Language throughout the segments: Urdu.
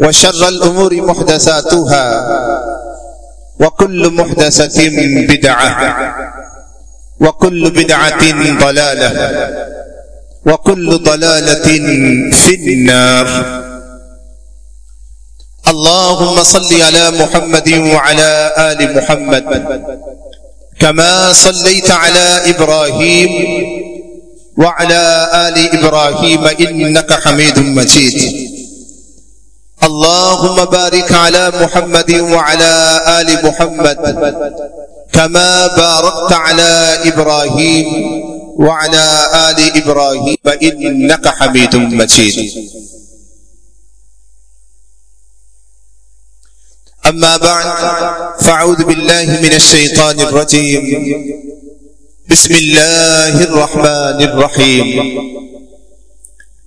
وشر الأمور محدثاتها وكل محدثة بدعة وكل بدعة ضلالة وكل ضلالة في النار. اللهم صل على محمد وعلى آل محمد كما صليت على إبراهيم وعلى آل إبراهيم إنك حميد مجيد. اللهم بارك على محمد وعلى آل محمد كما باركت على إبراهيم وعلى آل إبراهيم إنك حميد مجيد. أما بعد، فأعوذ بالله من الشيطان الرجيم. بسم الله الرحمن الرحيم.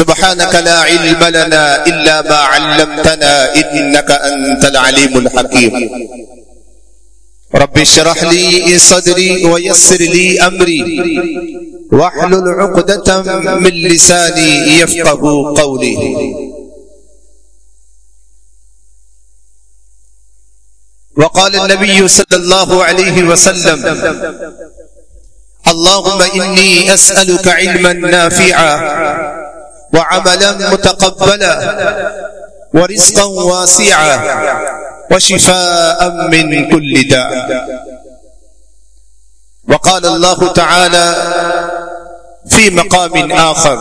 سبحانك لا علم لنا إلا ما علمتنا إنك أنت العليم الحكيم. رب اشرح لي صدري ويسر لي أمري. واحلل عقدة من لساني يفقه قولي. وقال النبي صلى الله عليه وسلم، اللهم إني أسألك علما نافعا وعملا متقبلا ورزقا واسعا وشفاء من كل داء. وقال الله تعالى في مقام آخر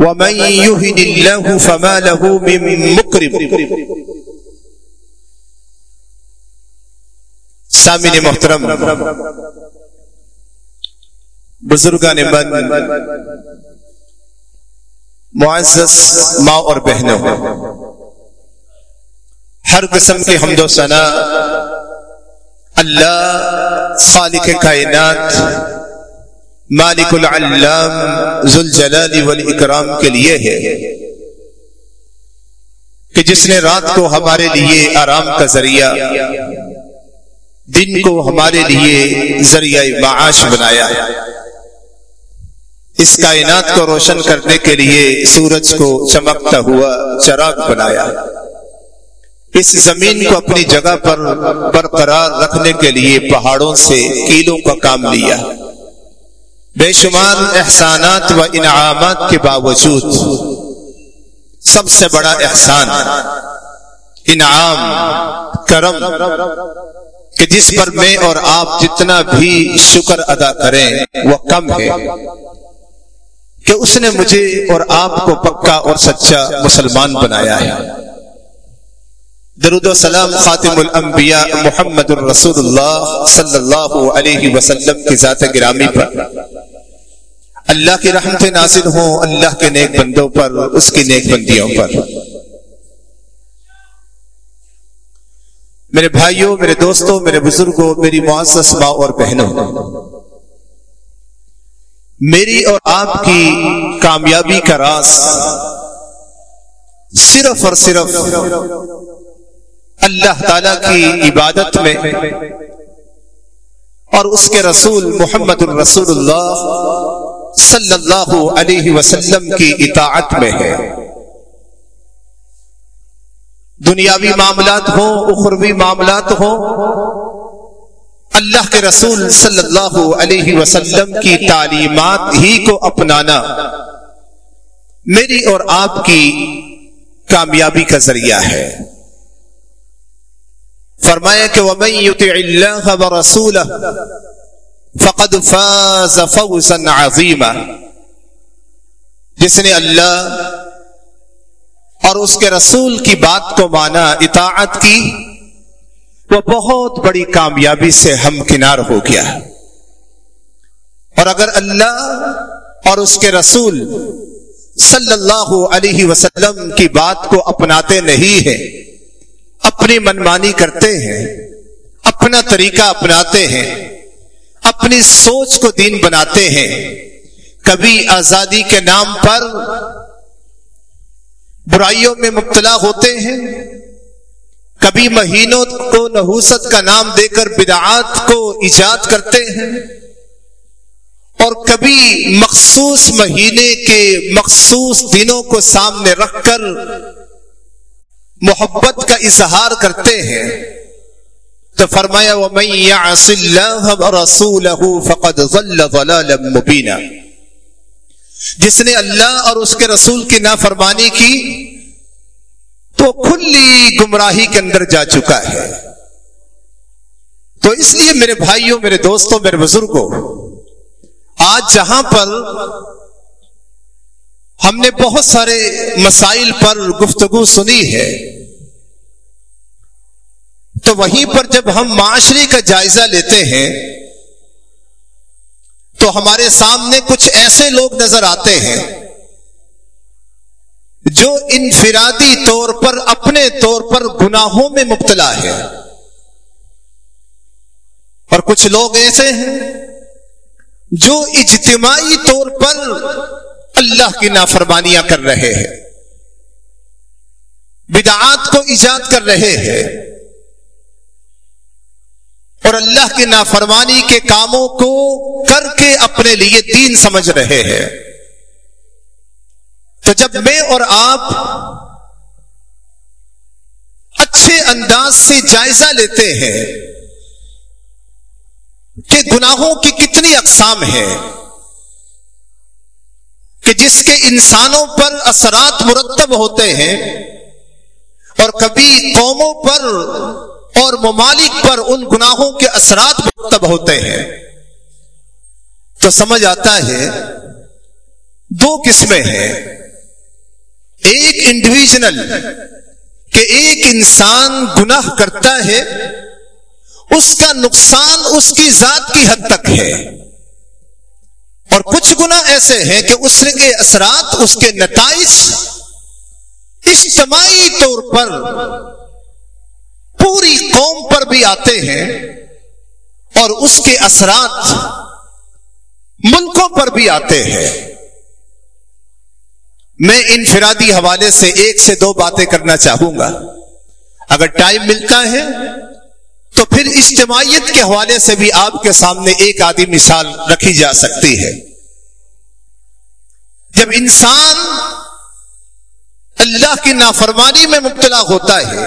ومن يهن الله فما له من مكرم سامن محترم بزرگان من معزز ماں اور بہنوں، ہر قسم کے حمد و ثنا، اللہ خالق کائنات، مالک العلام، ذوالجلال والاکرام کے لیے ہے، کہ جس نے رات کو ہمارے لیے آرام کا ذریعہ، دن کو ہمارے لیے ذریعہ معاش بنایا۔ اس کائنات کو روشن کرنے کے لیے سورج کو چمکتا ہوا چراغ بنایا۔ اس زمین کو اپنی جگہ پر برقرار رکھنے کے لیے پہاڑوں سے کیلوں کا کام لیا۔ بے شمار احسانات و انعامات کے باوجود سب سے بڑا احسان انعام، کرم کہ جس پر میں اور آپ جتنا بھی شکر ادا کریں وہ کم ہے۔ کہ اس نے مجھے اور آپ کو پکا اور سچا مسلمان بنایا ہے۔ درود و سلام خاتم الانبیاء محمد الرسول اللہ صلی اللہ علیہ وسلم کی ذات گرامی پر۔ اللہ کی رحمت نازل ہوں، اللہ کے نیک بندوں پر، اس کی نیک بندیوں پر۔ میرے بھائیوں، میرے دوستوں، میرے بزرگوں، میری معزز ماں اور بہنوں میری اور آپ کی کامیابی کا راز صرف اور صرف اللہ تعالی کی عبادت میں اور اس کے رسول محمد الرسول اللہ صلی اللہ علیہ وسلم کی اطاعت میں ہے۔ دنیاوی معاملات ہوں، اخروی معاملات ہوں اللہ کے رسول صلی اللہ علیہ وسلم کی تعلیمات ہی کو اپنانا میری اور آپ کی کامیابی کا ذریعہ ہے۔ فرمایا کہ وَمَن يُطِعِ اللَّهَ وَرَسُولَهُ فَقَدْ فَازَ فَوْزًا عَظِيمًا۔ جس نے اللہ اور اس کے رسول کی بات کو مانا، اطاعت کی وہ بہت بڑی کامیابی سے ہم کنار ہو گیا۔ اور اگر اللہ اور اس کے رسول صلی اللہ علیہ وسلم کی بات کو اپناتے نہیں ہیں، اپنی منمانی کرتے ہیں، اپنا طریقہ اپناتے ہیں، اپنی سوچ کو دین بناتے ہیں، کبھی آزادی کے نام پر برائیوں میں مبتلا ہوتے ہیں کبھی مہینوں کو نحوست کا نام دے کر بدعات کو ایجاد کرتے ہیں اور کبھی مخصوص مہینے کے مخصوص دنوں کو سامنے رکھ کر محبت کا اظہار کرتے ہیں تو فرمایا فقد مبینہ جس نے اللہ اور اس کے رسول کی نافرمانی کی تو کھلی گمراہی کے اندر جا چکا ہے۔ تو اس لیے میرے بھائیوں، میرے دوستوں، میرے بزرگوں، آج جہاں پر ہم نے بہت سارے مسائل پر گفتگو سنی ہے، تو وہیں پر جب ہم معاشرے کا جائزہ لیتے ہیں، تو ہمارے سامنے کچھ ایسے لوگ نظر آتے ہیں۔ جو انفرادی طور پر اپنے طور پر گناہوں میں مبتلا ہے۔ اور کچھ لوگ ایسے ہیں جو اجتماعی طور پر اللہ کی نافرمانیاں کر رہے ہیں، بدعات کو ایجاد کر رہے ہیں اور اللہ کی نافرمانی کے کاموں کو کر کے اپنے لیے دین سمجھ رہے ہیں۔ تو جب میں اور آپ اچھے انداز سے جائزہ لیتے ہیں کہ گناہوں کی کتنی اقسام ہیں کہ جس کے انسانوں پر اثرات مرتب ہوتے ہیں اور کبھی قوموں پر اور ممالک پر ان گناہوں کے اثرات مرتب ہوتے ہیں، تو سمجھ آتا ہے دو قسمیں ہیں۔ ایک انڈیویژل کہ ایک انسان گناہ کرتا ہے، اس کا نقصان اس کی ذات کی حد تک ہے۔ اور کچھ گنا ایسے ہیں کہ اس کے اثرات، اس کے نتائج اجتماعی طور پر پوری قوم پر بھی آتے ہیں اور اس کے اثرات ملکوں پر بھی آتے ہیں۔ میں انفرادی حوالے سے ایک سے دو باتیں کرنا چاہوں گا۔ اگر ٹائم ملتا ہے، تو پھر اجتماعیت کے حوالے سے بھی آپ کے سامنے ایک آدھی مثال رکھی جا سکتی ہے۔ جب انسان اللہ کی نافرمانی میں مبتلا ہوتا ہے،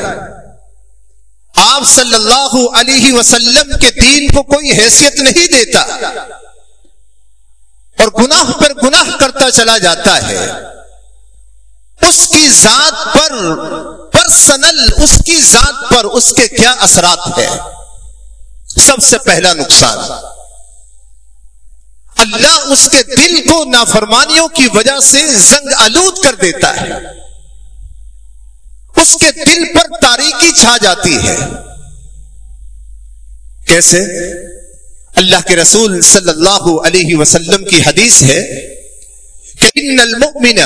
آپ صلی اللہ علیہ وسلم کے دین کو کوئی حیثیت نہیں دیتا اور گناہ پر گناہ کرتا چلا جاتا ہے۔ اس کی ذات پر پرسنل اس کی ذات پر اس کے کیا اثرات ہیں؟ سب سے پہلا نقصان، اللہ اس کے دل کو نافرمانیوں کی وجہ سے زنگ آلود کر دیتا ہے۔ اس کے دل پر تاریکی چھا جاتی ہے۔ کیسے؟ اللہ کے رسول صلی اللہ علیہ وسلم کی حدیث ہے کہ ان المؤمن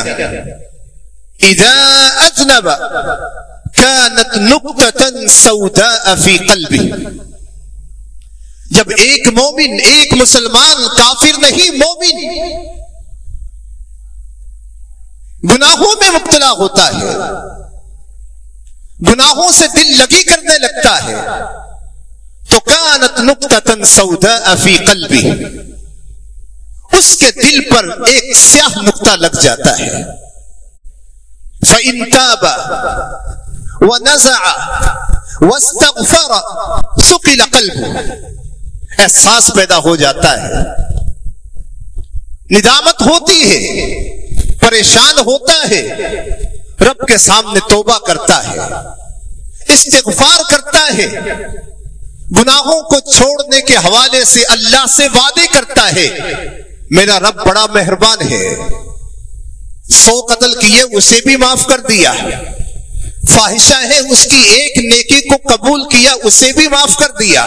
اذا اذنب كانت نقطة سوداء في قلبه. جب ایک مومن، ایک مسلمان کافر نہیں، مومن گناہوں میں مبتلا ہوتا ہے، گناہوں سے دل لگی کرنے لگتا ہے، تو کانت نقطن سودا افی قلبی اس کے دل پر ایک سیاہ نقطہ لگ جاتا ہے۔ فَإِن تَابَ وَنَزَعَ وَاسْتَغْفَرَ سُقِلَ قَلْبُ احساس پیدا ہو جاتا ہے۔ ندامت ہوتی ہے، پریشان ہوتا ہے، رب کے سامنے توبہ کرتا ہے، استغفار کرتا ہے۔ گناہوں کو چھوڑنے کے حوالے سے اللہ سے وعدے کرتا ہے۔ میرا رب بڑا مہربان ہے۔ سو قتل کیے اسے بھی معاف کر دیا۔ فاحشہ ہے، اس کی ایک نیکی کو قبول کیا اسے بھی معاف کر دیا۔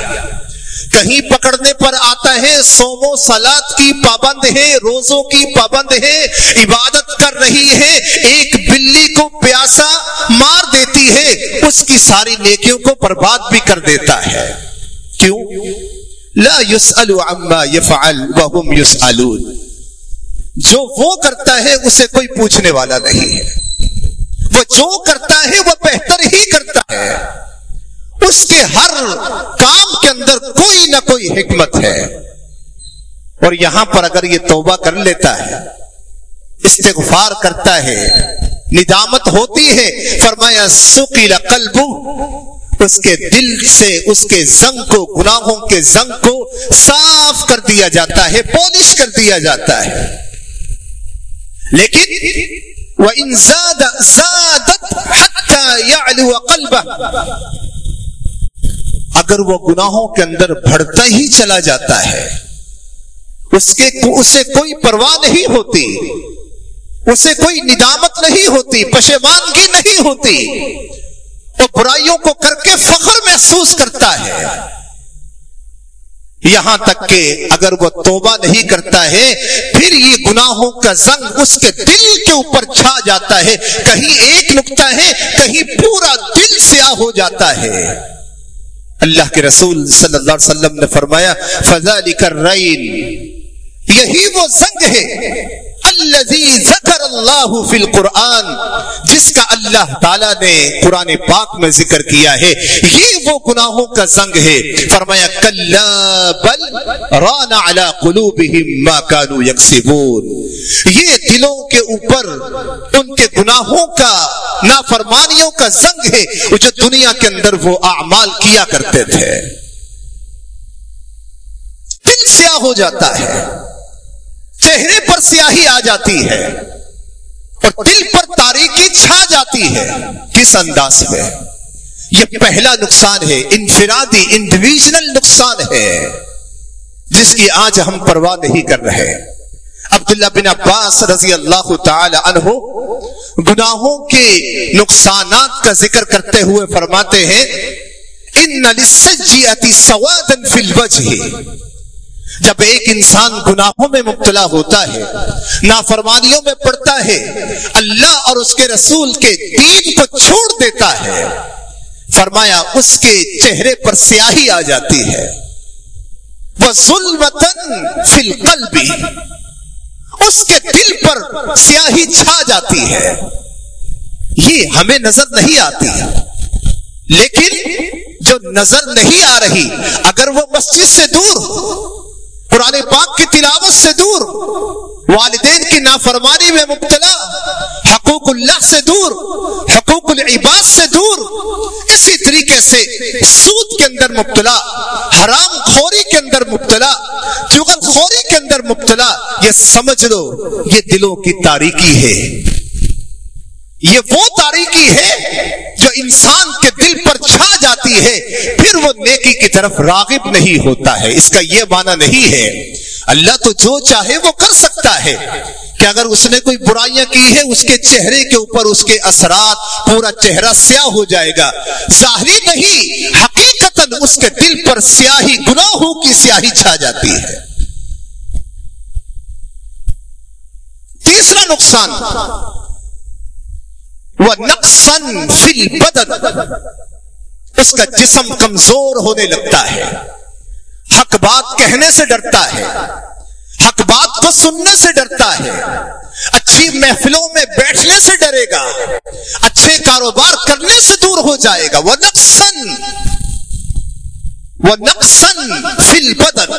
کہیں پکڑنے پر آتا ہے سومو سلاد کی پابند ہے، روزوں کی پابند ہے، عبادت کر رہی ہے، ایک بلی کو پیاسا مار دیتی ہے، اس کی ساری نیکیوں کو برباد بھی کر دیتا ہے۔ کیوں؟ لا يسأل عما يفعل وهم يسألون جو وہ کرتا ہے اسے کوئی پوچھنے والا نہیں ہے۔ وہ جو کرتا ہے وہ بہتر ہی کرتا ہے۔ اس کے ہر کام کے اندر کوئی نہ کوئی حکمت ہے۔ اور یہاں پر اگر یہ توبہ کر لیتا ہے، استغفار کرتا ہے، ندامت ہوتی ہے، فرمایا سکیلا قلب، اس کے دل سے، اس کے زنگ کو، گناہوں کے زنگ کو صاف کر دیا جاتا ہے، پالش کر دیا جاتا ہے۔ لیکن وہ انزاد زادت یا قلب اگر وہ گناہوں کے اندر بڑھتا ہی چلا جاتا ہے، اس کے اسے کوئی پرواہ نہیں ہوتی، اسے کوئی ندامت نہیں ہوتی، پشیمانگی نہیں ہوتی۔ وہ برائیوں کو کر کے فخر محسوس کرتا ہے۔ یہاں تک کہ اگر وہ توبہ نہیں کرتا ہے، پھر یہ گناہوں کا زنگ اس کے دل کے اوپر چھا جاتا ہے۔ کہیں ایک نقطہ ہے، کہیں پورا دل سیاہ ہو جاتا ہے۔ اللہ کے رسول صلی اللہ علیہ وسلم نے فرمایا فضا کر یہی وہ زنگ ہے۔ الذي ذکر اللہ فی القرآن، جس کا اللہ تعالی نے قرآن پاک میں ذکر کیا ہے، یہ وہ گناہوں کا زنگ ہے۔ فرمایا، کلا بل ران علی قلوبہم ما کانوا یکسبون۔ یہ دلوں کے اوپر ان کے گناہوں کا، نافرمانیوں کا زنگ ہے جو دنیا کے اندر وہ اعمال کیا کرتے تھے۔ دل سیاہ ہو جاتا ہے۔ چہرے پر سیاہی آ جاتی ہے اور دل پر تاریخی چھا جاتی ہے، کس انداز میں؟ یہ پہلا نقصان ہے، انفرادی انڈیویژنل نقصان ہے، جس کی آج ہم پرواہ نہیں کر رہے۔ عبداللہ بن عباس رضی اللہ تعالی عنہ گناہوں کے نقصانات کا ذکر کرتے ہوئے فرماتے ہیں، ان للسجیئتی سوادا فی الوجہ جب ایک انسان گناہوں میں مبتلا ہوتا ہے، نافرمانیوں میں پڑتا ہے، اللہ اور اس کے رسول کے دین کو چھوڑ دیتا ہے، فرمایا اس کے چہرے پر سیاہی آ جاتی ہے۔ وہ ظلمتن فل قلبی اس کے دل پر سیاہی چھا جاتی ہے۔ یہ ہمیں نظر نہیں آتی۔ لیکن جو نظر نہیں آ رہی، اگر وہ مسجد سے دور قرآن پاک کی تلاوت سے دور، والدین کی نافرمانی میں مبتلا، حقوق اللہ سے دور، حقوق العباد سے دور، اسی طریقے سے سود کے اندر مبتلا، حرام خوری کے اندر مبتلا، چغل خوری کے اندر مبتلا، یہ سمجھ لو، یہ دلوں کی تاریکی ہے۔ یہ وہ تاریکی ہے جو انسان کے دل پر چھا جاتی ہے، پھر وہ نیکی کی طرف راغب نہیں ہوتا ہے۔ اس کا یہ معنی نہیں ہے۔ اللہ تو جو چاہے وہ کر سکتا ہے۔ کہ اگر اس نے کوئی برائیاں کی ہے اس کے چہرے کے اوپر اس کے اثرات پورا چہرہ سیاہ ہو جائے گا۔ ظاہری نہیں حقیقت اس کے دل پر سیاہی گناہوں کی سیاہی چھا جاتی ہے۔ تیسرا نقصان وہ نقصان فی بدن اس کا جسم کمزور ہونے لگتا ہے۔ حق بات کہنے سے ڈرتا ہے۔ حق بات کو سننے سے ڈرتا ہے۔ اچھی محفلوں میں بیٹھنے سے ڈرے گا۔ اچھے کاروبار کرنے سے دور ہو جائے گا۔ وہ نقصن وہ نقصن فل بدن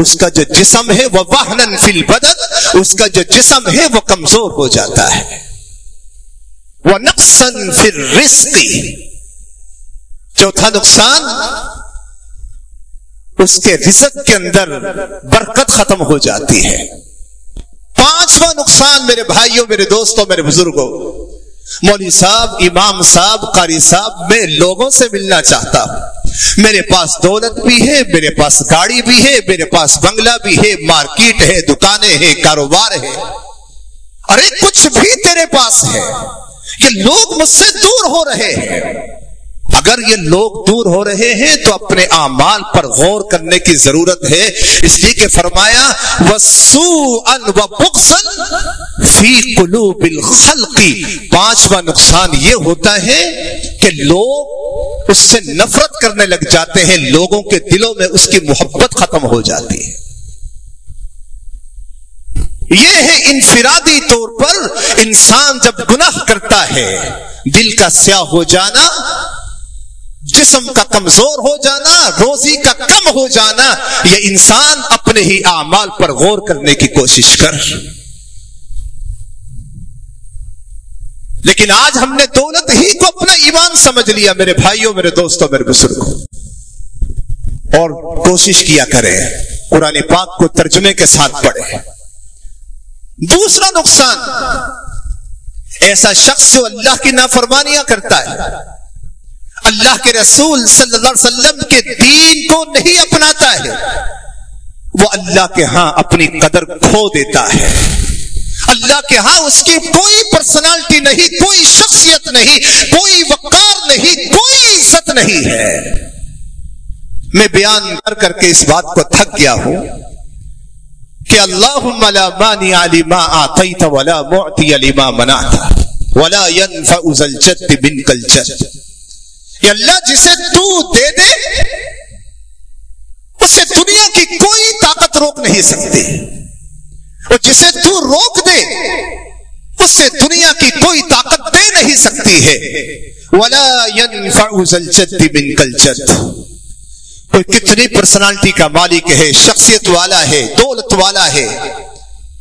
اس کا جو جسم ہے وہ واہن فل بدن اس کا جو جسم ہے وہ کمزور ہو جاتا ہے۔ وہ نقصن فل رسکی چوتھا نقصان، اس کے رزق کے اندر برکت ختم ہو جاتی ہے۔ پانچواں نقصان میرے بھائیوں، میرے دوستوں، میرے بزرگوں، مولوی صاحب، امام صاحب، قاری صاحب، میں لوگوں سے ملنا چاہتا ہوں۔ میرے پاس دولت بھی ہے، میرے پاس گاڑی بھی ہے، میرے پاس بنگلہ بھی ہے، مارکیٹ ہے، دکانیں ہیں، کاروبار ہے۔ ارے، کچھ بھی تیرے پاس ہے۔ یہ لوگ مجھ سے دور ہو رہے ہیں۔ اگر یہ لوگ دور ہو رہے ہیں تو اپنے اعمال پر غور کرنے کی ضرورت ہے۔ اس لیے کہ فرمایا و فی قلوب الخلقی پانچواں نقصان یہ ہوتا ہے کہ لوگ اس سے نفرت کرنے لگ جاتے ہیں، لوگوں کے دلوں میں اس کی محبت ختم ہو جاتی ہے۔ یہ ہے انفرادی طور پر انسان جب گناہ کرتا ہے، دل کا سیاہ ہو جانا، جسم کا کمزور ہو جانا، روزی کا کم ہو جانا، یہ انسان اپنے ہی اعمال پر غور کرنے کی کوشش کر۔ لیکن آج ہم نے دولت ہی کو اپنا ایمان سمجھ لیا، میرے بھائیوں، میرے دوستوں، میرے بزرگوں۔ اور کوشش کیا کریں، قرآن پاک کو ترجمے کے ساتھ پڑھے دوسرا نقصان ایسا شخص جو اللہ کی نافرمانیاں کرتا ہے۔ اللہ کے رسول صلی اللہ علیہ وسلم کے دین کو نہیں اپناتا ہے۔ وہ اللہ کے ہاں اپنی قدر کھو دیتا ہے۔ اللہ کے ہاں اس کی کوئی پرسنالٹی نہیں، کوئی شخصیت نہیں، کوئی وقار نہیں، کوئی عزت نہیں ہے۔ میں بیان کر کر کے اس بات کو تھک گیا ہوں۔ کہ اللہ ملا مانی علی ما آتیت ولا معتی علی ما منعتا ولا ينفع ذا الجد منك الجد کہ اللہ جسے تو دے دے، اسے دنیا کی کوئی طاقت روک نہیں سکتی۔ اور جسے تو روک دے، اسے دنیا کی کوئی طاقت دے نہیں سکتی ہے۔ ولا ينفع ذا الجد منك کوئی کتنی پرسنالٹی کا مالک ہے، شخصیت والا ہے، دولت والا ہے۔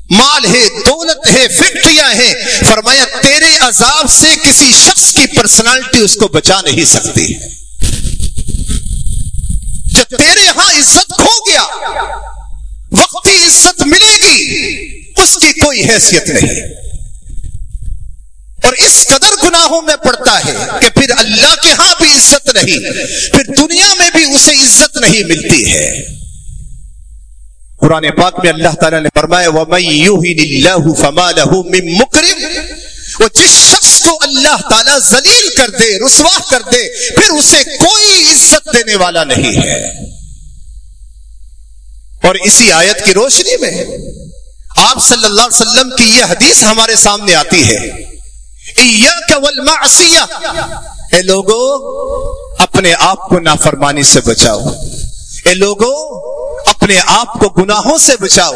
مال ہے، دولت ہے فیکٹریاں ہیں۔ فرمایا، تیرے عذاب سے کسی شخص کی پرسنالٹی اس کو بچا نہیں سکتی۔ جب تیرے ہاں عزت کھو گیا وقتی عزت ملے گی، اس کی کوئی حیثیت نہیں۔ اور اس قدر گناہوں میں پڑتا ہے کہ پھر اللہ کے ہاں بھی عزت نہیں، پھر دنیا میں بھی اسے عزت نہیں ملتی ہے۔ قرآن پاک میں اللہ تعالیٰ نے فرمایا اللَّهُ فَمَا لَهُ مِن وہ جس شخص کو اللہ تعالیٰ ذلیل کر دے رسوا کر دے، پھر اسے کوئی عزت دینے والا نہیں ہے۔ اور اسی آیت کی روشنی میں آپ صلی اللہ علیہ وسلم کی یہ حدیث ہمارے سامنے آتی ہے۔ اے لوگو، اپنے آپ کو نافرمانی سے بچاؤ۔ اے لوگو، اپنے آپ کو گناہوں سے بچاؤ۔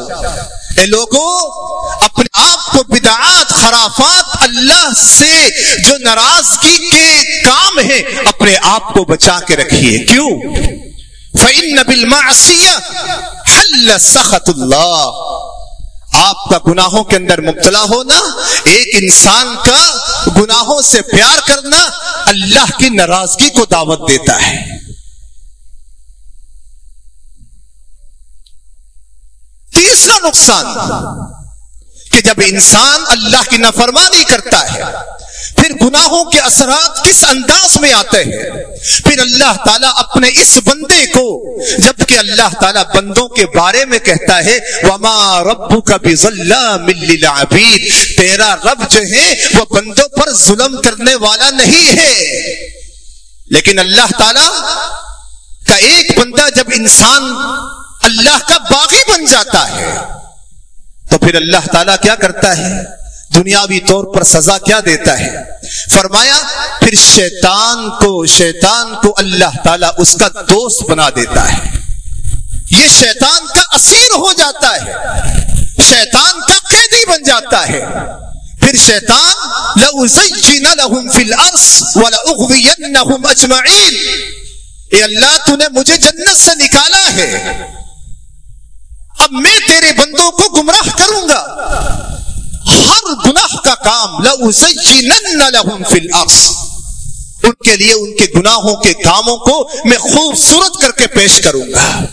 اے لوگو، اپنے آپ کو بدعات، خرافات اللہ سے جو ناراضگی کے کام ہے اپنے آپ کو بچا کے رکھیے۔ کیوں؟ فَإِنَّ بِالْمَعْصِيَةِ حَلَّ سَخَتُ اللَّهِ۔ آپ کا گناہوں کے اندر مبتلا ہونا، ایک انسان کا گناہوں سے پیار کرنا اللہ کی ناراضگی کو دعوت دیتا ہے۔ تیسرا نقصان، کہ جب انسان اللہ کی نافرمانی کرتا ہے پھر گناہوں کے اثرات کس انداز میں آتے ہیں؟ پھر اللہ تعالیٰ اپنے اس بندے کو جبکہ اللہ تعالیٰ بندوں کے بارے میں کہتا ہے، وما ربو کا بھی تیرا رب جو ہے، وہ بندوں پر ظلم کرنے والا نہیں ہے۔ لیکن اللہ تعالی کا ایک بندہ جب انسان اللہ کا باغی بن جاتا ہے، تو پھر اللہ تعالیٰ کیا کرتا ہے؟ دنیاوی طور پر سزا کیا دیتا ہے؟ فرمایا، پھر شیطان کو شیطان کو اللہ تعالیٰ اس کا دوست بنا دیتا ہے۔ یہ شیطان کا اسیر ہو جاتا ہے۔ شیطان کا قیدی بن جاتا ہے۔ پھر شیطان لَأُزَيِّنَ لَهُمْ فِي الْأَرْضِ وَلَأُغْوِيَنَّهُمْ أَجْمَعِينَ اے اللہ تو نے مجھے جنت سے نکالا ہے۔ اب میں تیرے بندوں کو گمراہ کروں گا۔ ہر گناہ کا کام، لَأُزَيِّنَنَّ فِي الْأَرْضِ۔ ان کے لیے ان کے گناہوں کے کاموں کو میں خوبصورت کر کے پیش کروں گا۔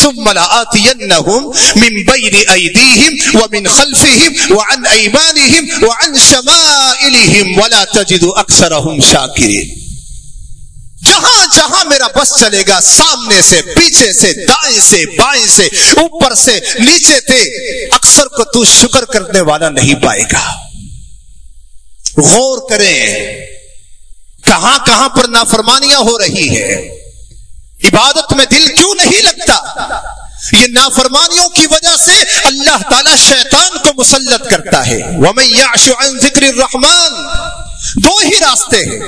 ثم لآتينهم من بين أيديهم ومن خلفهم وعن أيمانهم وعن شمائلهم ولا تجد أكثرهم شاكرين۔ جہاں جہاں میرا بس چلے گا، سامنے سے، پیچھے سے، دائیں سے، بائیں سے، اوپر سے، نیچے تھے اکثر کو تو شکر کرنے والا نہیں پائے گا۔ غور کریں، کہاں کہاں پر نافرمانیاں ہو رہی ہے عبادت میں دل کیوں نہیں لگتا؟ یہ نافرمانیوں کی وجہ سے اللہ تعالی شیطان کو مسلط کرتا ہے۔ ذکر الرحمان دو ہی راستے ہیں۔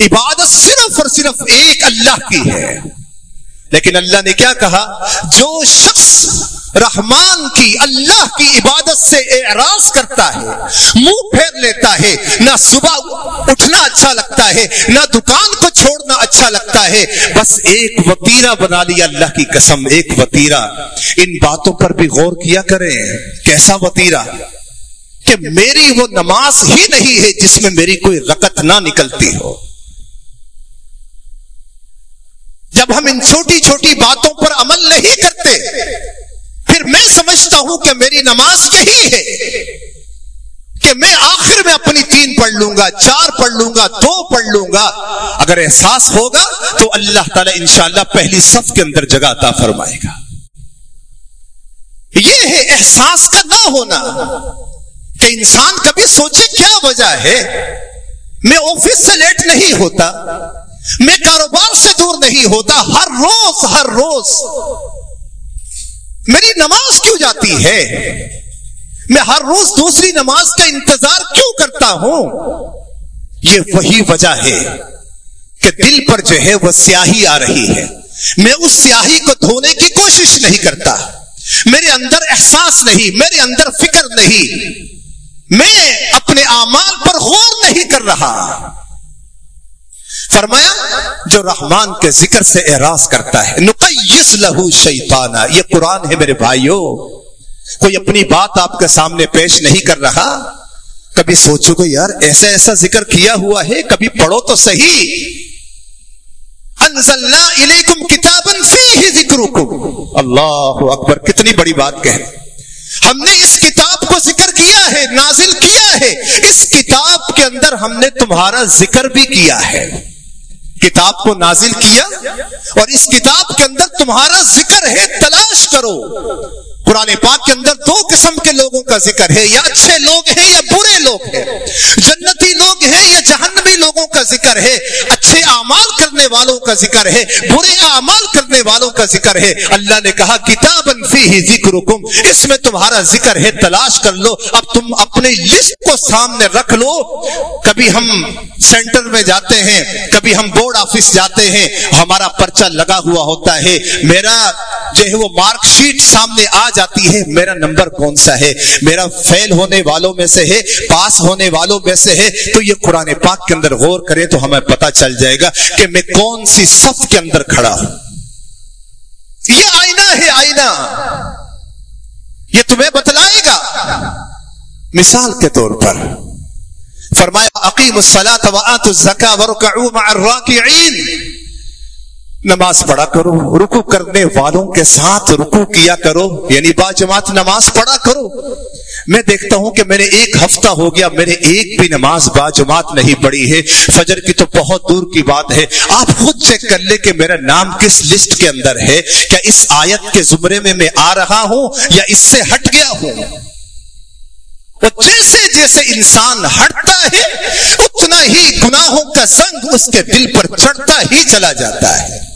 عبادت صرف اور صرف ایک اللہ کی ہے۔ لیکن اللہ نے کیا کہا؟ جو شخص رحمان کی، اللہ کی عبادت سے اعراض کرتا ہے، منہ پھیر لیتا ہے، نہ صبح اٹھنا اچھا لگتا ہے، نہ دکان کو چھوڑنا اچھا لگتا ہے، بس ایک وطیرہ بنا لیا اللہ کی قسم، ایک وطیرہ ان باتوں پر بھی غور کیا کریں۔ کیسا وطیرہ کہ میری وہ نماز ہی نہیں ہے جس میں میری کوئی رکت نہ نکلتی ہو۔ جب ہم ان چھوٹی چھوٹی باتوں پر عمل نہیں کرتے، پھر میں سمجھتا ہوں کہ میری نماز یہی ہے کہ میں آخر میں اپنی تین پڑھ لوں گا، چار پڑھ لوں گا، دو پڑھ لوں گا۔ اگر احساس ہوگا تو اللہ تعالیٰ انشاءاللہ پہلی صف کے اندر جگہ عطا فرمائے گا۔ یہ ہے احساس کا نہ ہونا۔ کہ انسان کبھی سوچے کیا وجہ ہے؟ میں آفس سے لیٹ نہیں ہوتا، میں کاروبار سے دور نہیں ہوتا، ہر روز ہر روز میری نماز کیوں جاتی ہے؟ میں ہر روز دوسری نماز کا انتظار کیوں کرتا ہوں؟ یہ وہی وجہ ہے کہ دل پر جو ہے وہ سیاہی آ رہی ہے۔ میں اس سیاہی کو دھونے کی کوشش نہیں کرتا۔ میرے اندر احساس نہیں، میرے اندر فکر نہیں۔ میں اپنے اعمال پر غور نہیں کر رہا۔ فرمایا، جو رحمان کے ذکر سے اعراض کرتا ہے نقیس لہو شیطانہ یہ قرآن ہے میرے بھائیوں کوئی اپنی بات آپ کے سامنے پیش نہیں کر رہا۔ کبھی سوچو گے یار، ایسا ایسا ذکر کیا ہوا ہے، کبھی پڑھو تو صحیح۔ انزلنا الیکم کتابا فیہ ذکرکم۔ اللہ اکبر، کتنی بڑی بات کہہ ہم نے اس کتاب کو ذکر کیا ہے، نازل کیا ہے۔ اس کتاب کے اندر ہم نے تمہارا ذکر بھی کیا ہے۔ کتاب کو نازل کیا اور اس کتاب کے اندر تمہارا ذکر ہے، تلاش کرو۔ قرآن پاک کے اندر دو قسم کے لوگوں کا ذکر ہے، یا اچھے لوگ ہیں یا برے لوگ ہیں۔ جنتی لوگ ہیں یا جہنمی لوگوں کا ذکر ہے، اچھے اعمال کرنے والوں کا ذکر ہے، برے اعمال کرنے والوں کا ذکر ہے۔ اللہ نے کہا کتاب فی ذکر اس میں تمہارا ذکر ہے، تلاش کر لو۔ اب تم اپنی لسٹ کو سامنے رکھ لو۔ کبھی ہم سینٹر میں جاتے ہیں، کبھی ہم بورڈ آفس جاتے ہیں، ہمارا پرچہ لگا ہوا ہوتا ہے۔ میرا جو ہے وہ مارک شیٹ سامنے آ جاتی ہے۔ میرا نمبر کون سا ہے؟ میرا فیل ہونے والوں میں سے ہے پاس ہونے والوں میں سے ہے۔ تو یہ قرآن پاک کے اندر غور کرے تو ہمیں پتا چل جائے گا کہ میں کون سی صف کے اندر کھڑا ہوں۔ یہ آئینہ ہے آئینہ۔ یہ تمہیں بتلائے گا۔ مثال کے طور پر فرمایا عقیم الصلاة وآت الزکا ورکعو مع الراکعین۔ نماز پڑھا کرو رکو کرنے والوں کے ساتھ رکو کیا کرو یعنی با جماعت نماز پڑھا کرو۔ میں دیکھتا ہوں کہ میں نے ایک ہفتہ ہو گیا میں نے ایک بھی نماز با جماعت نہیں پڑھی ہے۔ فجر کی تو بہت دور کی بات ہے۔ آپ خود چیک کر لے کہ میرا نام کس لسٹ کے اندر ہے کیا اس آیت کے زمرے میں میں آ رہا ہوں، یا اس سے ہٹ گیا ہوں۔ وہ جیسے جیسے انسان ہٹتا ہے، اتنا ہی گناہوں کا زنگ اس کے دل پر چڑھتا ہی چلا جاتا ہے۔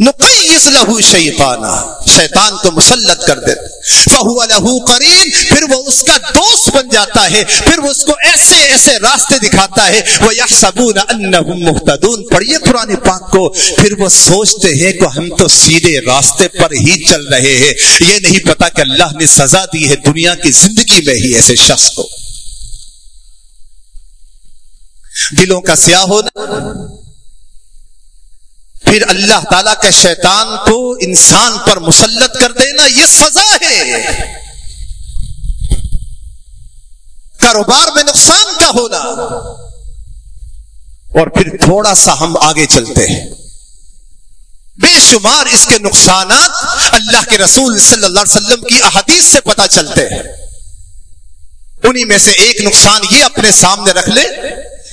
نقیس لہو شیطانہ شیطان کو مسلط کر دیتے فہو لہو کریم پھر وہ اس کا دوست بن جاتا ہے، پھر وہ اس کو ایسے ایسے راستے دکھاتا ہے۔ وہ یا سبون محتدون پڑھیے قرآن پاک کو۔ پھر وہ سوچتے ہیں کہ ہم تو سیدھے راستے پر ہی چل رہے ہیں۔ یہ نہیں پتا کہ اللہ نے سزا دی ہے دنیا کی زندگی میں ہی ایسے شخص کو۔ دلوں کا سیاہ ہونا۔ پھر اللہ تعالی کے شیطان کو انسان پر مسلط کر دینا یہ سزا ہے۔ کاروبار میں نقصان کا ہونا۔ اور پھر تھوڑا سا ہم آگے چلتے ہیں۔ بے شمار اس کے نقصانات اللہ کے رسول صلی اللہ علیہ وسلم کی احادیث سے پتا چلتے ہیں۔ انہی میں سے ایک نقصان یہ اپنے سامنے رکھ لے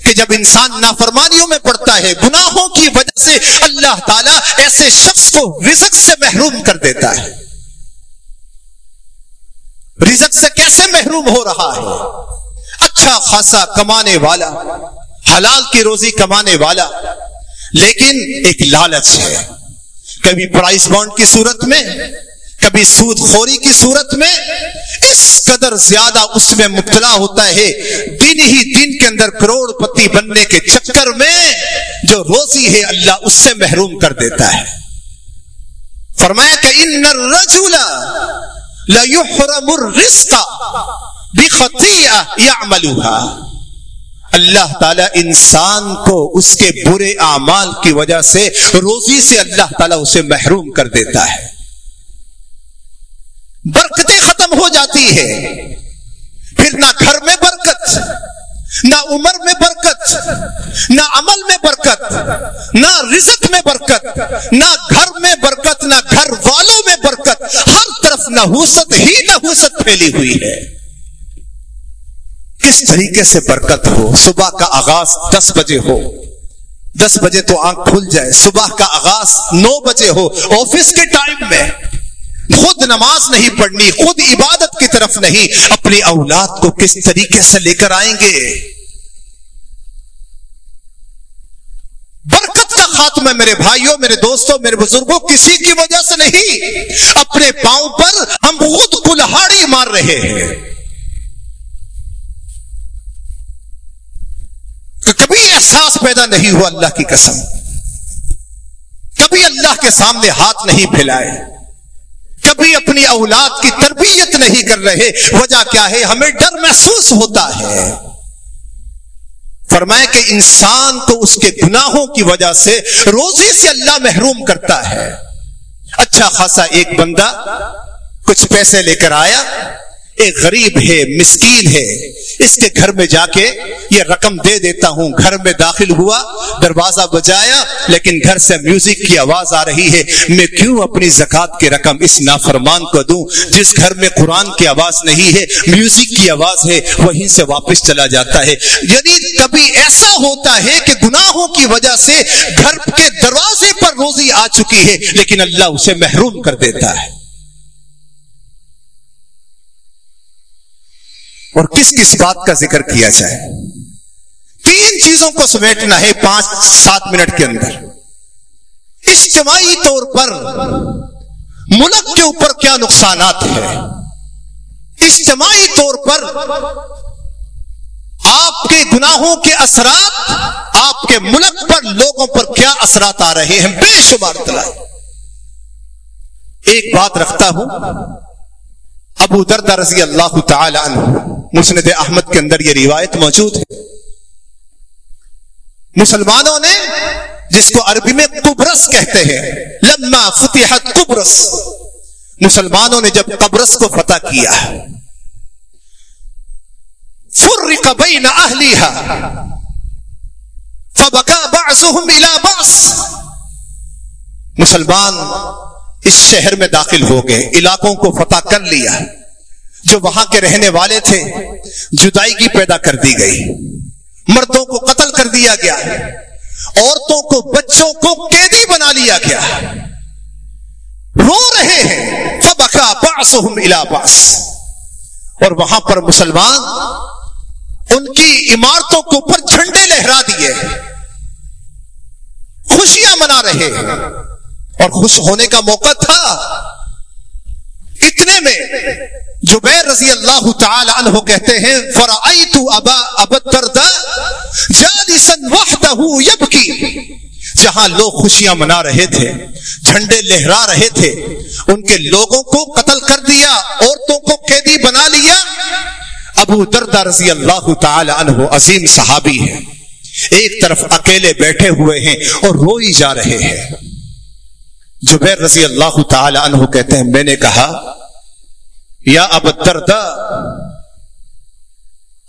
کہ جب انسان نافرمانیوں میں پڑتا ہے، گناہوں کی وجہ سے اللہ تعالیٰ ایسے شخص کو رزق سے محروم کر دیتا ہے۔ رزق سے کیسے محروم ہو رہا ہے؟ اچھا خاصا کمانے والا، حلال کی روزی کمانے والا، لیکن ایک لالچ ہے۔ کبھی پرائز بانڈ کی صورت میں کبھی سود خوری کی صورت میں، اس قدر زیادہ اس میں مبتلا ہوتا ہے، دن ہی دن کے اندر کروڑ پتی بننے کے چکر میں جو روزی ہے، اللہ اس سے محروم کر دیتا ہے۔ فرمایا کہ ان رجولا الرزق یعملوها اللہ تعالیٰ انسان کو اس کے برے اعمال کی وجہ سے روزی سے اللہ تعالیٰ اسے محروم کر دیتا ہے۔ برکتیں ختم ہو جاتی ہے پھر نہ گھر میں برکت، نہ عمر میں برکت، نہ عمل میں برکت، نہ رزق میں برکت، نہ گھر میں برکت، نہ گھر والوں میں برکت، ہر طرف نحوست ہی نحوست پھیلی ہوئی ہے۔ کس طریقے سے برکت ہو؟ صبح کا آغاز دس بجے ہو۔ دس بجے تو آنکھ کھل جائے۔ صبح کا آغاز نو بجے ہو۔ آفس کے ٹائم میں۔ نماز نہیں پڑھنی، خود عبادت کی طرف نہیں، اپنی اولاد کو کس طریقے سے لے کر آئیں گے؟ برکت کا خاتمہ میرے بھائیوں، میرے دوستوں، میرے بزرگوں، کسی کی وجہ سے نہیں، اپنے پاؤں پر ہم خود کلہاڑی مار رہے ہیں۔ کبھی احساس پیدا نہیں ہوا اللہ کی قسم، کبھی اللہ کے سامنے ہاتھ نہیں پھیلائے۔ کبھی اپنی اولاد کی تربیت نہیں کر رہے، وجہ کیا ہے؟ ہمیں ڈر محسوس ہوتا ہے۔ فرمائے کہ انسان تو اس کے گناہوں کی وجہ سے روزی سے اللہ محروم کرتا ہے۔ اچھا خاصا ایک بندہ کچھ پیسے لے کر آیا ایک غریب ہے، مسکین ہے۔ اس کے گھر میں جا کے یہ رقم دے دیتا ہوں۔ گھر میں داخل ہوا، دروازہ بجایا، لیکن گھر سے میوزک کی آواز آ رہی ہے۔ میں کیوں اپنی زکات کی رقم اس نافرمان کو دوں؟ جس گھر میں قرآن کی آواز نہیں ہے، میوزک کی آواز ہے، وہیں سے واپس چلا جاتا ہے۔ یعنی کبھی ایسا ہوتا ہے کہ گناہوں کی وجہ سے گھر کے دروازے پر روزی آ چکی ہے، لیکن اللہ اسے محروم کر دیتا ہے۔ اور کس کس بات کا ذکر کیا جائے؟ تین چیزوں کو سمیٹنا ہے پانچ سات منٹ کے اندر۔ اجتماعی طور پر ملک کے اوپر کیا نقصانات ہیں؟ اجتماعی طور پر آپ کے گناہوں کے اثرات، آپ کے ملک پر لوگوں پر کیا اثرات آ رہے ہیں؟ بے شمار تلا ایک بات رکھتا ہوں، ابو دردہ رضی اللہ تعالی عنہ۔ مسند احمد کے اندر یہ روایت موجود ہے۔ مسلمانوں نے جس کو عربی میں قبرس کہتے ہیں، لما فتحت قبرس مسلمانوں نے جب قبرس کو فتح کیا، فرق بین اہلیها فبقى بعضهم الى بعض۔ مسلمان اس شہر میں داخل ہو گئے، علاقوں کو فتح کر لیا۔ جو وہاں کے رہنے والے تھے، جدائی کی پیدا کر دی گئی۔ مردوں کو قتل کر دیا گیا۔ عورتوں کو، بچوں کو قیدی بنا لیا گیا۔ رو رہے ہیں۔ فبکا باسہم الا اور وہاں پر مسلمان ان کی عمارتوں کے اوپر جھنڈے لہرا دیے۔ خوشیاں منا رہے۔ ہیں اور خوش ہونے کا موقع تھا۔ اتنے میں جبیر رضی اللہ تعالی عنہ کہتے ہیں فرعیت ابا ابتردا جالسا وحدہ یبکی۔ جہاں لوگ خوشیاں منا رہے تھے، جھنڈے لہرا رہے تھے، ان کے لوگوں کو قتل کر دیا، عورتوں کو قیدی بنا لیا۔ ابو دردا رضی اللہ تعالی عنہ عظیم صحابی ہے ایک طرف اکیلے بیٹھے ہوئے ہیں اور روئی جا رہے ہیں۔ جبیر رضی اللہ تعالی عنہ کہتے ہیں، میں نے کہا، یا اب دردا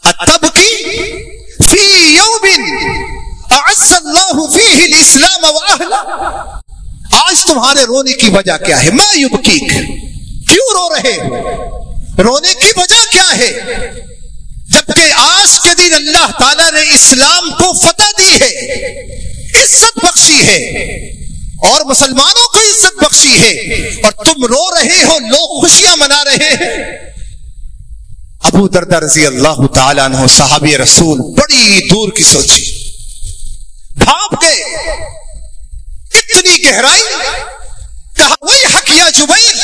اتب کی فی یوم اعز اللہ فیہ الاسلام و آج تمہارے رونے کی وجہ کیا ہے؟ ما یبکیک کیوں رو رہے ہو؟ رونے کی وجہ کیا ہے؟ جبکہ آج کے دن اللہ تعالی نے اسلام کو فتح دی ہے، عزت بخشی ہے۔ اور مسلمانوں کو عزت بخشی ہے اور تم رو رہے ہو، لوگ خوشیاں منا رہے ہیں۔ ابو دردہ رضی اللہ تعالیٰ عنہ، صحابی رسول بڑی دور کی سوچی۔ بھاپ گئے۔ اتنی گہرائی، کہا وہی حق یا جبیر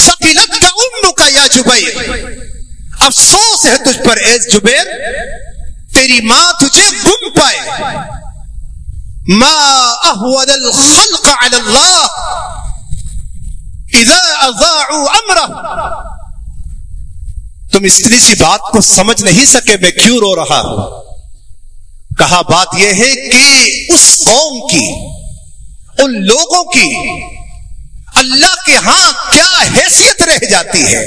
سکیلت کا ام کا یا جبیر۔ افسوس ہے تجھ پر، اے جبیر، تیری ماں تجھے گم پائے۔ ما احول الخلق على الله اذا اضاعوا امره تم اتنی سی بات کو سمجھ نہیں سکے میں کیوں رو رہا ہوں؟ کہا بات یہ ہے کہ اس قوم کی، ان لوگوں کی اللہ کے ہاں کیا حیثیت رہ جاتی ہے؟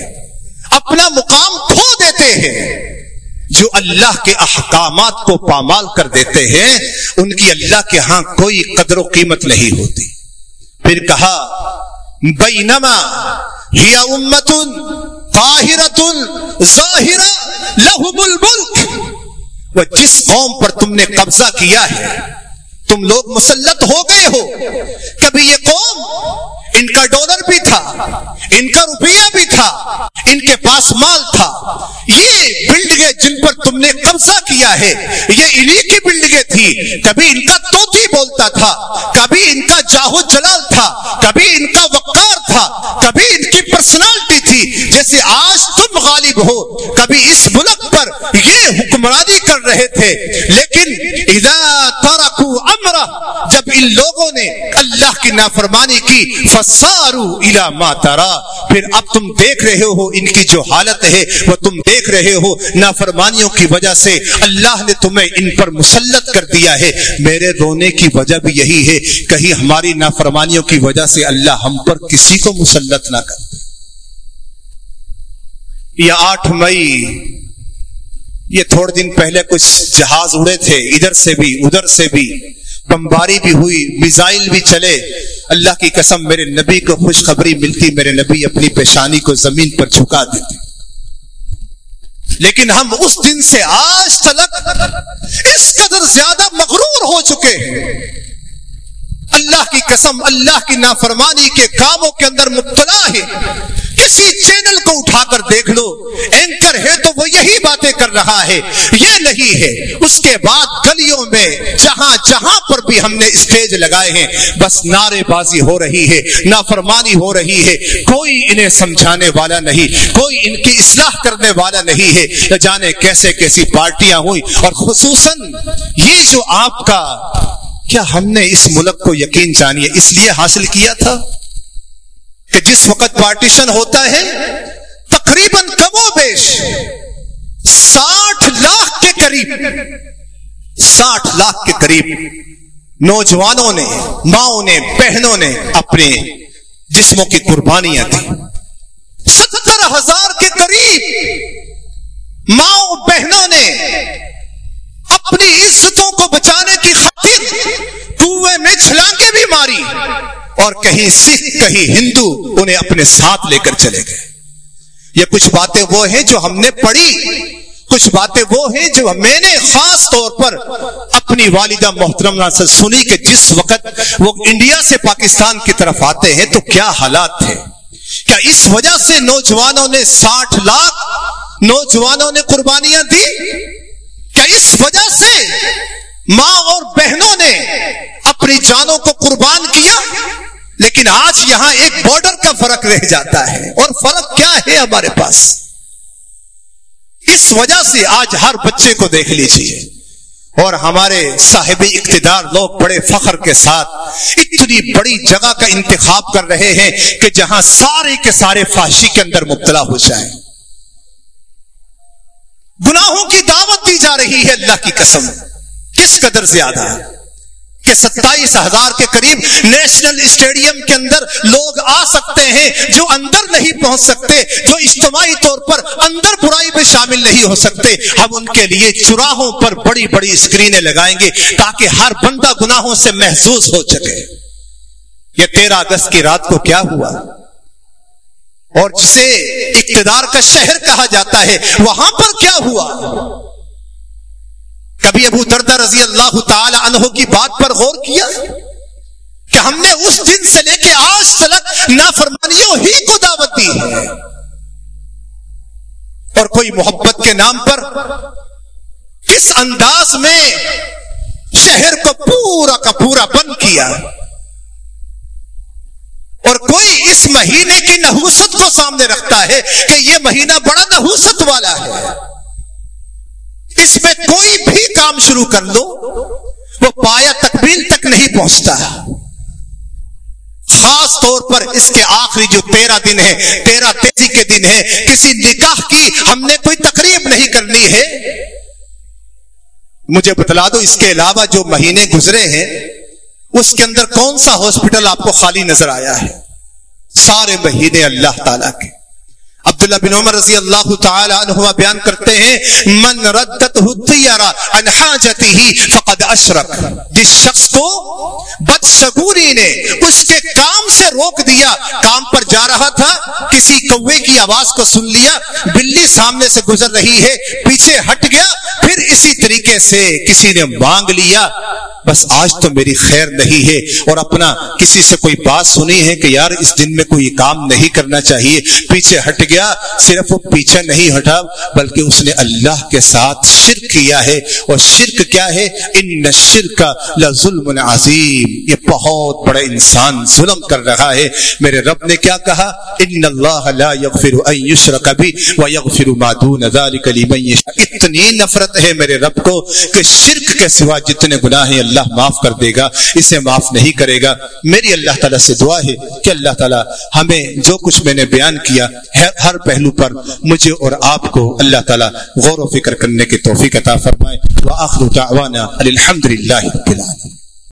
اپنا مقام کھو دیتے ہیں۔ جو اللہ کے احکامات کو پامال کر دیتے ہیں، ان کی اللہ کے ہاں کوئی قدر و قیمت نہیں ہوتی۔ پھر کہا، بینما ہی امت طاہرت ظاہر لہم الملک۔ وہ جس قوم پر تم نے قبضہ کیا ہے، تم لوگ مسلط ہو گئے ہو۔ کبھی یہ قوم ان کا ڈالر بھی تھا۔ ان کا روپیہ بھی تھا، ان کے پاس مال تھا۔ یہ بلڈنگیں جن پر تم نے قبضہ کیا ہے، یہ انہیں کی بلڈنگیں تھی کبھی ان کا توتی بولتا تھا، کبھی ان کا جاہو جلال تھا، کبھی ان کا وقار تھا، کبھی ان کی پرسنالٹی تھی۔ جیسے آج تم غالب ہو، کبھی اس ملک پر یہ حکمرانی کر رہے تھے۔ لیکن اذا ترکو امرہ جب ان لوگوں نے اللہ کی نافرمانی کی، فسارو الا ما ترا۔ پھر اب تم دیکھ رہے ہو ان کی جو حالت ہے، وہ تم دیکھ رہے ہو نافرمانیوں کی وجہ سے اللہ نے تمہیں ان پر مسلط کر دیا ہے۔ میرے رونے کی وجہ بھی یہی ہے، کہیں ہماری نافرمانیوں کی وجہ سے اللہ ہم پر کسی کو مسلط نہ کر۔ دے یہ آٹھ مئی، یہ تھوڑے دن پہلے کچھ جہاز اڑے تھے، ادھر سے بھی، ادھر سے بھی۔ بمباری بھی ہوئی، میزائل بھی چلے۔ اللہ کی قسم میرے نبی کو خوشخبری ملتی، میرے نبی اپنی پیشانی کو زمین پر جھکا دیتے۔ لیکن ہم اس دن سے آج تلک اس قدر زیادہ مغرور ہو چکے ہیں۔ اللہ کی قسم، اللہ کی نافرمانی کے کاموں کے اندر مبتلا ہے کسی چینل کو اٹھا کر دیکھ لو اینکر ہے تو وہ یہی باتیں کر رہا ہے۔ یہ نہیں ہے۔ اس کے بعد گلیوں میں، جہاں جہاں پر بھی ہم نے اسٹیج لگائے ہیں، بس نعرے بازی ہو رہی ہے، نافرمانی ہو رہی ہے۔ کوئی انہیں سمجھانے والا نہیں، کوئی ان کی اصلاح کرنے والا نہیں ہے۔ نہ جانے کیسے کیسی پارٹیاں ہوئی اور خصوصاً یہ جو آپ کا، کیا ہم نے اس ملک کو یقین جانیے، اس لیے حاصل کیا تھا؟ کہ جس وقت پارٹیشن ہوتا ہے تقریباً کم و بیش ساٹھ لاکھ کے قریب، ساٹھ لاکھ کے قریب نوجوانوں نے، ماؤں نے، بہنوں نے اپنے جسموں کی قربانیاں دی۔ ستر ہزار کے قریب ماؤں، بہنوں نے اپنی عزتوں کو بچانے کی خاطر کنویں میں چھلانگیں بھی ماری اور کہیں سکھ، کہیں ہندو انہیں اپنے ساتھ لے کر چلے گئے۔ یہ کچھ باتیں وہ ہیں جو ہم نے پڑھی۔ کچھ باتیں وہ ہیں جو میں نے خاص طور پر اپنی والدہ محترمہ سے سنی کہ جس وقت وہ انڈیا سے پاکستان کی طرف آتے ہیں تو کیا حالات تھے کیا اس وجہ سے نوجوانوں نے ساٹھ لاکھ نوجوانوں نے قربانیاں دی؟ کیا اس وجہ سے ماں اور بہنوں نے اپنی جانوں کو قربان کیا؟ لیکن آج یہاں ایک بارڈر کا فرق رہ جاتا ہے اور فرق کیا ہے ہمارے پاس؟ اس وجہ سے آج ہر بچے کو دیکھ لیجیے اور ہمارے صاحب اقتدار لوگ بڑے فخر کے ساتھ اتنی بڑی جگہ کا انتخاب کر رہے ہیں کہ جہاں سارے کے سارے فاشی کے اندر مبتلا ہو جائیں۔ گناہوں کی دعوت دی جا رہی ہے اللہ کی قسم کس قدر زیادہ۔ ہے کہ ستائیس ہزار کے قریب نیشنل اسٹیڈیم کے اندر لوگ آ سکتے ہیں جو اندر نہیں پہنچ سکتے، جو اجتماعی طور پر اندر برائی میں شامل نہیں ہو سکتے۔ ہم ان کے لیے چراہوں پر بڑی بڑی اسکرینیں لگائیں گے تاکہ ہر بندہ گناہوں سے محسوس ہو سکے یہ تیرہ اگست کی رات کو کیا ہوا؟ اور جسے اقتدار کا شہر کہا جاتا ہے، وہاں پر کیا ہوا؟ کبھی ابو دردہ رضی اللہ تعالی عنہ کی بات پر غور کیا؟ کہ ہم نے اس دن سے لے کے آج تک نافرمانیوں ہی کو دعوت دی ہے۔ اور کوئی محبت کے نام پر کس انداز میں شہر کو پورا کا پورا بند کیا۔ اور کوئی اس مہینے کی نحوست کو سامنے رکھتا ہے کہ یہ مہینہ بڑا نحوست والا ہے۔ اس میں کوئی بھی کام شروع کر لو وہ پایا تکمیل تک نہیں پہنچتا۔ خاص طور پر اس کے آخری جو تیرہ دن ہے تیرہ تیزی کے دن ہے کسی نکاح کی ہم نے کوئی تقریب نہیں کرنی ہے۔ مجھے بتلا دو، اس کے علاوہ جو مہینے گزرے ہیں، اس کے اندر کون سا ہاسپٹل آپ کو خالی نظر آیا ہے؟ سارے مہینے اللہ تعالی کے۔ عبداللہ بن عمر رضی اللہ تعالی عنہ بیان کرتے ہیں، من ردته ردت عن حاجته فقد اشرک. جس شخص کو بدشگوری نے اس کے کام سے روک دیا، کام پر جا رہا تھا، کسی کوے کی آواز کو سن لیا، بلی سامنے سے گزر رہی ہے، پیچھے ہٹ گیا، پھر اسی طریقے سے کسی نے مانگ لیا، بس آج تو میری خیر نہیں ہے، اور اپنا کسی سے کوئی بات سنی ہے کہ یار اس دن میں کوئی کام نہیں کرنا چاہیے، پیچھے ہٹ گیا صرف وہ پیچھے نہیں ہٹا، بلکہ اس نے اللہ کے ساتھ شرک کیا ہے۔ اور شرک کیا ہے؟ ان شرک ظلم عظیم۔ یہ بہت بڑا انسان ظلم کر رہا ہے۔ میرے رب نے کیا کہا؟ ان اللہ لا یغفر ان یشرک بی و یغفر ما دون ذلك لمن یشاء۔ اتنی نفرت ہے میرے رب کو کہ شرک کے سوا جتنے گناہ ہیں اللہ معاف کر دے گا، اسے معاف نہیں کرے گا۔ میری اللہ تعالیٰ سے دعا ہے کہ اللہ تعالیٰ ہمیں جو کچھ میں نے بیان کیا ہر پہلو پر مجھے اور آپ کو اللہ تعالیٰ غور و فکر کرنے کی توفیق عطا فرمائے۔ وآخر دعوانا الحمد للہ